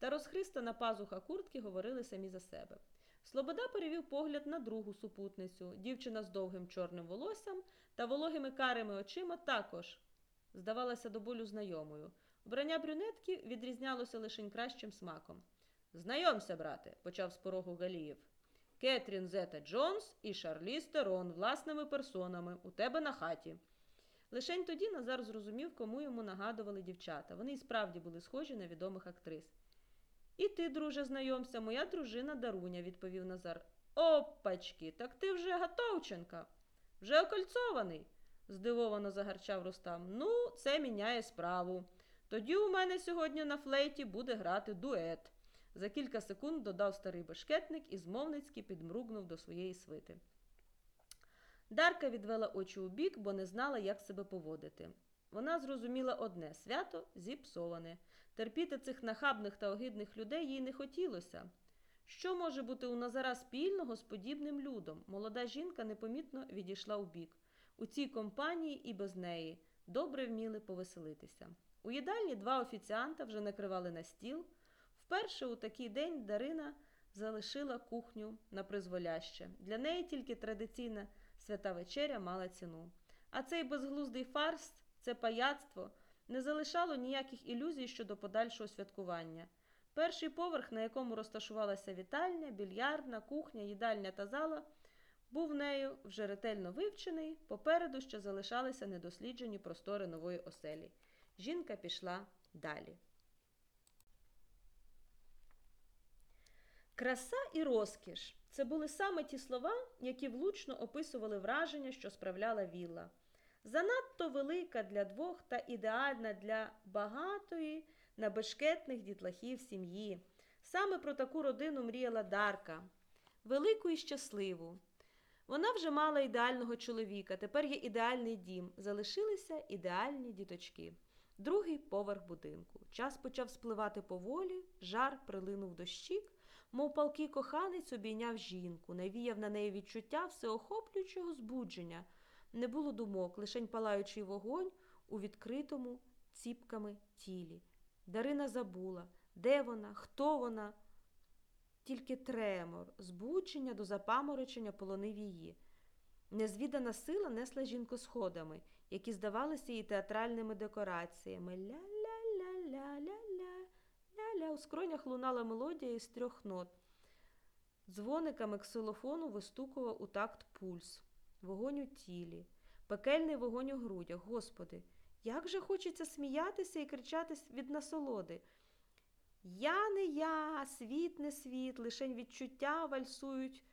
та розхристана пазуха куртки говорили самі за себе. Слобода перевів погляд на другу супутницю. Дівчина з довгим чорним волоссям та вологими карими очима також здавалася до болю знайомою. Вбрання брюнетки відрізнялося лише кращим смаком. Знайомся, брате, почав з порогу Галієв. Кетрін Зета Джонс і Шарлі Стерон власними персонами у тебе на хаті. Лишень тоді Назар зрозумів, кому йому нагадували дівчата. Вони і справді були схожі на відомих актрис. І ти, друже, знайомся, моя дружина Даруня, відповів Назар. Опачки, так ти вже Гатовченка, вже окольцований, здивовано загарчав Рустам. Ну, це міняє справу. Тоді у мене сьогодні на флейті буде грати дует. За кілька секунд додав старий бешкетник і змовницьки підмругнув до своєї свити. Дарка відвела очі у бік, бо не знала, як себе поводити. Вона зрозуміла одне свято зіпсоване. Терпіти цих нахабних та огидних людей їй не хотілося. Що може бути у Назара спільного з подібним людом? Молода жінка непомітно відійшла у бік. У цій компанії і без неї добре вміли повеселитися. У їдальні два офіціанта вже накривали на стіл. Вперше у такий день Дарина залишила кухню на призволяще. Для неї тільки традиційна свята вечеря мала ціну. А цей безглуздий фарс, це паяцтво, не залишало ніяких ілюзій щодо подальшого святкування. Перший поверх, на якому розташувалася вітальня, більярдна, кухня, їдальня та зала, був нею вже ретельно вивчений, попереду ще залишалися недосліджені простори нової оселі. Жінка пішла далі. Краса і розкіш це були саме ті слова, які влучно описували враження, що справляла вілла. Занадто велика для двох та ідеальна для багатої набешкетних дітлахів сім'ї. Саме про таку родину мріяла Дарка, велику і щасливу. Вона вже мала ідеального чоловіка, тепер є ідеальний дім, залишилися ідеальні діточки. Другий поверх будинку. Час почав спливати поволі, жар прилинув до щік, мов палкий коханець обійняв жінку, навіяв на неї відчуття всеохоплюючого збудження. Не було думок, лишень палаючий вогонь у відкритому ціпками тілі. Дарина забула, де вона, хто вона. Тільки тремор, збудження до запаморочення полонив її. Незвідана сила несла жінку сходами, які здавалися їй театральними декораціями. Ля-ля-ля-ля-ля-ля. Ля-ля. У скронях лунала мелодія із трьох нот. Дзвониками ксилофону вистукував у такт пульс, вогонь у тілі, пекельний вогонь у грудях. Господи, як же хочеться сміятися і кричати від насолоди. Я не я, світ не світ, лишень відчуття вальсують,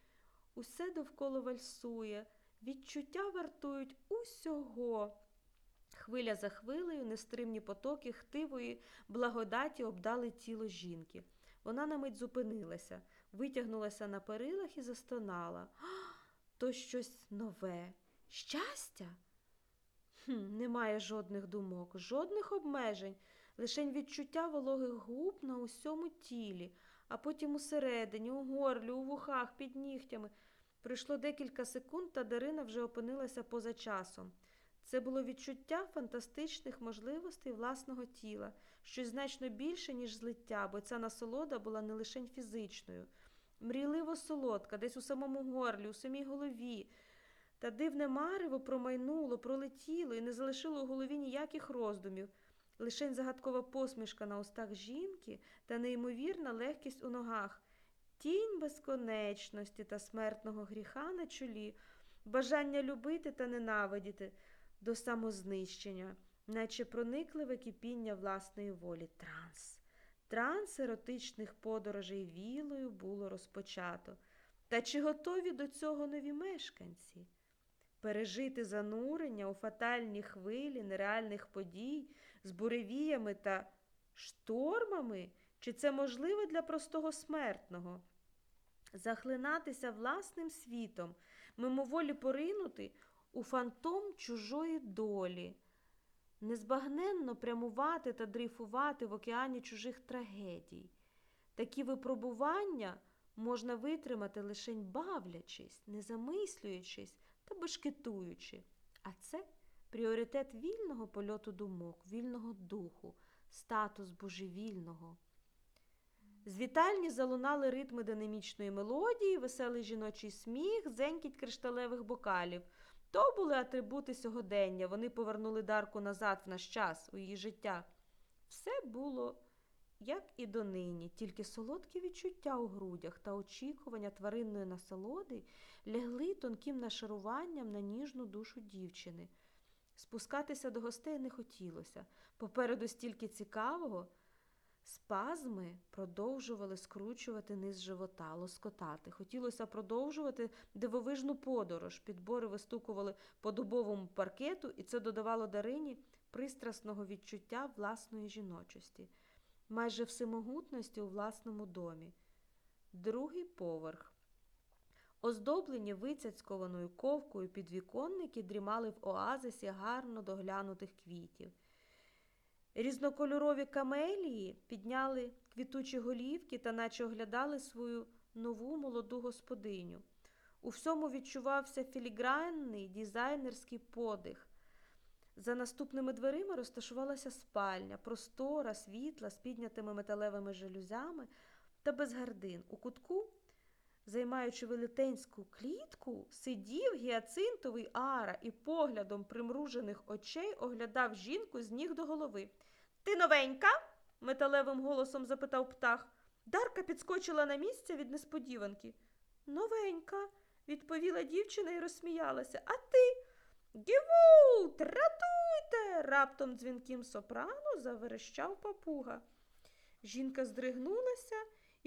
усе довкола вальсує, відчуття вартують усього. Хвиля за хвилею, нестримні потоки хтивої благодаті обдали тіло жінки. Вона на мить зупинилася, витягнулася на перилах і застонала. То щось нове. Щастя? Хм, Немає жодних думок, жодних обмежень, лишень відчуття вологих губ на усьому тілі, а потім усередині, у горлі, у вухах, під нігтями. Пройшло декілька секунд, та Дарина вже опинилася поза часом. Це було відчуття фантастичних можливостей власного тіла, щось значно більше, ніж злиття, бо ця насолода була не лише фізичною. Мрійливо солодка, десь у самому горлі, у самій голові. Та дивне марево промайнуло, пролетіло і не залишило у голові ніяких роздумів. Лишень загадкова посмішка на устах жінки та неймовірна легкість у ногах, тінь безконечності та смертного гріха на чолі, бажання любити та ненавидіти до самознищення, наче проникливе кипіння власної волі. Транс. Транс еротичних подорожей вілою було розпочато. Та чи готові до цього нові мешканці? Пережити занурення у фатальні хвилі нереальних подій з буревіями та штормами, чи це можливо для простого смертного? Захлинатися власним світом, мимоволі поринути у фантом чужої долі, незбагненно прямувати та дрейфувати в океані чужих трагедій. Такі випробування можна витримати лише бавлячись, не замислюючись та бешкетуючи. А це пріоритет вільного польоту думок, вільного духу, статус божевільного. З вітальні залунали ритми динамічної мелодії, веселий жіночий сміх, дзенькіт кришталевих бокалів. То були атрибути сьогодення. Вони повернули Дарку назад в наш час, у її життя. Все було, як і донині, тільки солодкі відчуття у грудях та очікування тваринної насолоди лягли тонким нашаруванням на ніжну душу дівчини. Спускатися до гостей не хотілося. Попереду стільки цікавого. Спазми продовжували скручувати низ живота, лоскотати. Хотілося продовжувати дивовижну подорож. Підбори вистукували по дубовому паркету, і це додавало Дарині пристрасного відчуття власної жіночості, майже всемогутності у власному домі. Другий поверх. Оздоблені вицяцькованою ковкою підвіконники дрімали в оазисі гарно доглянутих квітів. Різнокольорові камелії підняли квітучі голівки та наче оглядали свою нову молоду господиню. У всьому відчувався філігранний дизайнерський подих. За наступними дверима розташувалася спальня, простора, світла з піднятими металевими жалюзями та без гардин. У кутку, займаючи велетенську клітку, сидів гіацинтовий ара і поглядом примружених очей оглядав жінку з ніг до голови. Ти новенька? металевим голосом запитав птах. Дарка підскочила на місце від несподіванки. Новенька, відповіла дівчина і розсміялася. А ти? Гівут, ратуйте. раптом дзвінким сопрано заверещав папуга. Жінка здригнулася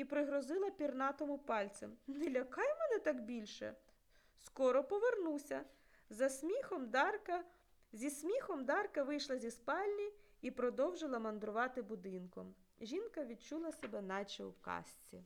і пригрозила пірнатому пальцем. Не лякай мене так більше. Скоро повернуся. За сміхом Дарка, зі сміхом Дарка вийшла зі спальні і продовжила мандрувати будинком. Жінка відчула себе, наче у казці.